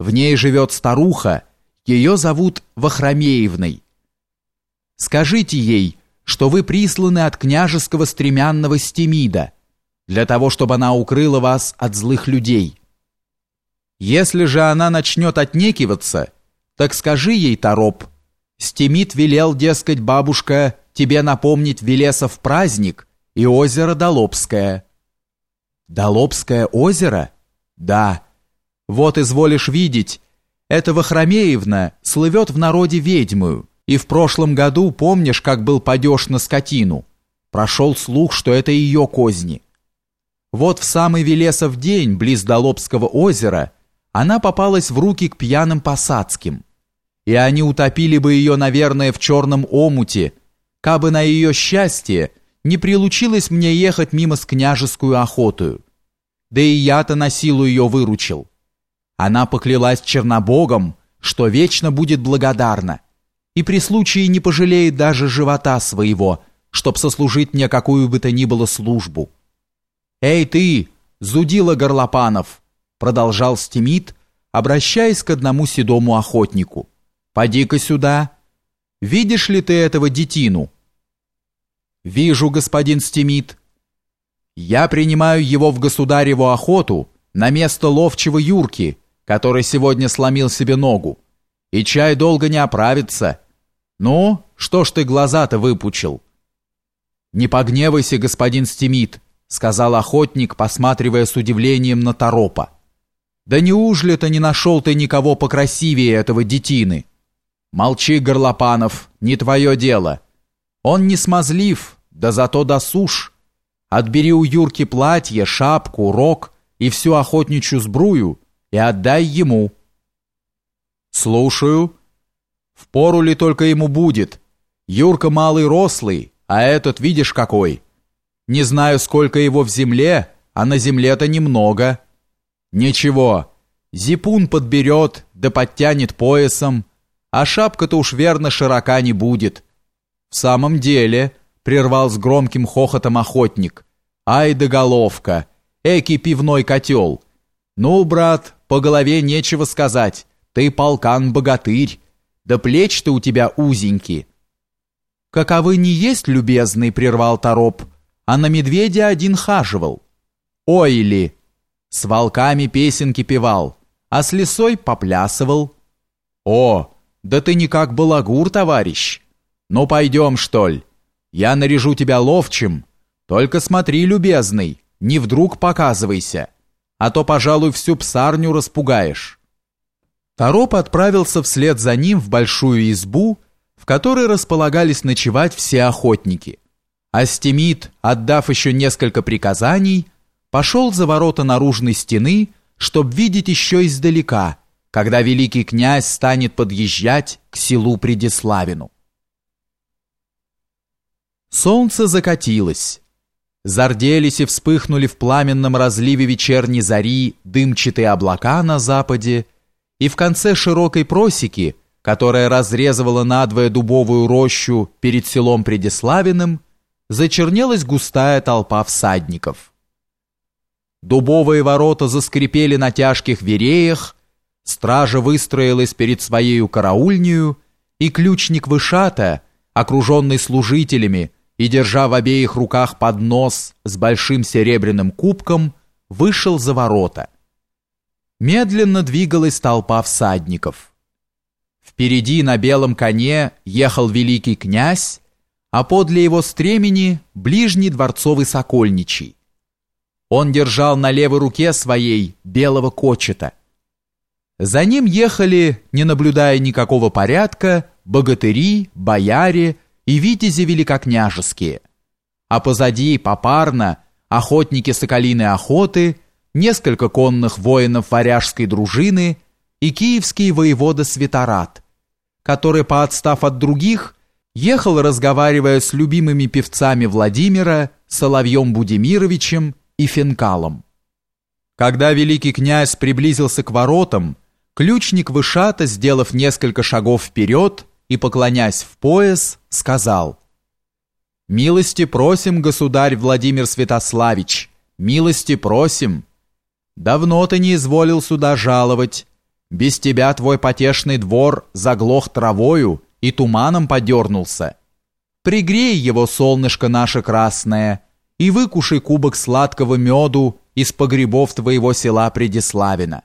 В ней живет старуха, ее зовут Вахромеевной. Скажите ей, что вы присланы от княжеского стремянного Стемида, для того, чтобы она укрыла вас от злых людей. Если же она начнет отнекиваться, так скажи ей, Тороп, Стемид велел, дескать, бабушка, тебе напомнить Велесов праздник и озеро Долобское. Долобское озеро? Да. Вот изволишь видеть, эта Вахромеевна слывет в народе ведьмою, и в прошлом году, помнишь, как был падеж на скотину? Прошел слух, что это ее козни. Вот в самый Велесов день, близ Долобского озера, она попалась в руки к пьяным посадским. И они утопили бы ее, наверное, в черном омуте, кабы на ее счастье не прилучилось мне ехать мимо с княжескую охотою. Да и я-то на силу ее выручил. Она поклялась Чернобогом, что вечно будет благодарна, и при случае не пожалеет даже живота своего, чтоб сослужить мне какую бы то ни было службу. «Эй ты, зудила Горлопанов!» продолжал Стимит, обращаясь к одному седому охотнику. «Поди-ка сюда. Видишь ли ты этого детину?» «Вижу, господин Стимит. Я принимаю его в государеву охоту на место ловчего Юрки, который сегодня сломил себе ногу. И чай долго не оправится. Ну, что ж ты глаза-то выпучил?» «Не погневайся, господин Стимит», — сказал охотник, посматривая с удивлением на Торопа. «Да неужели-то не нашел ты никого покрасивее этого детины?» «Молчи, Горлопанов, не твое дело. Он не смазлив, да зато досуж. Отбери у Юрки платье, шапку, рог и всю охотничью сбрую и отдай ему». «Слушаю. Впору ли только ему будет? Юрка малый рослый, а этот видишь какой. Не знаю, сколько его в земле, а на земле-то немного. Ничего, зипун подберет, да подтянет поясом, а шапка-то уж верно широка не будет. В самом деле, прервал с громким хохотом охотник, ай да головка, эки пивной котел. Ну, брат, по голове нечего сказать, ты полкан-богатырь, да плечи-то у тебя узенькие. «Каковы не есть, любезный», — прервал Тороп, «а на медведя один хаживал». «Ой ли!» С волками песенки певал, а с лисой поплясывал. «О, да ты не как балагур, товарищ! Ну, пойдем, что ли? Я наряжу тебя ловчим. Только смотри, любезный, не вдруг показывайся, а то, пожалуй, всю псарню распугаешь». Тороп отправился вслед за ним в большую избу, в которой располагались ночевать все охотники. А Стемид, отдав еще несколько приказаний, пошел за ворота наружной стены, чтобы видеть еще издалека, когда великий князь станет подъезжать к селу Предиславину. Солнце закатилось. Зарделись и вспыхнули в пламенном разливе вечерней зари дымчатые облака на западе, и в конце широкой просеки которая разрезывала надвое дубовую рощу перед селом Предиславиным, зачернелась густая толпа всадников. Дубовые ворота заскрипели на тяжких вереях, стража выстроилась перед своею караульнею, и ключник Вышата, окруженный служителями и держа в обеих руках поднос с большим серебряным кубком, вышел за ворота. Медленно двигалась толпа всадников. Впереди на белом коне ехал великий князь, а подле его стремени ближний дворцовый сокольничий. Он держал на левой руке своей белого кочета. За ним ехали, не наблюдая никакого порядка, богатыри, бояре и витязи великокняжеские. А позади попарно охотники соколиной охоты, несколько конных воинов варяжской дружины – и киевский воевода Святорат, который, поотстав от других, ехал, разговаривая с любимыми певцами Владимира, Соловьем Будимировичем и Фенкалом. Когда великий князь приблизился к воротам, ключник Вышата, сделав несколько шагов вперед и поклонясь в пояс, сказал «Милости просим, государь Владимир Святославич, милости просим. Давно ты не изволил сюда жаловать, Без тебя твой потешный двор заглох травою и туманом подернулся. Пригрей его, солнышко наше красное, и выкушай кубок сладкого меду из погребов твоего села Предиславина.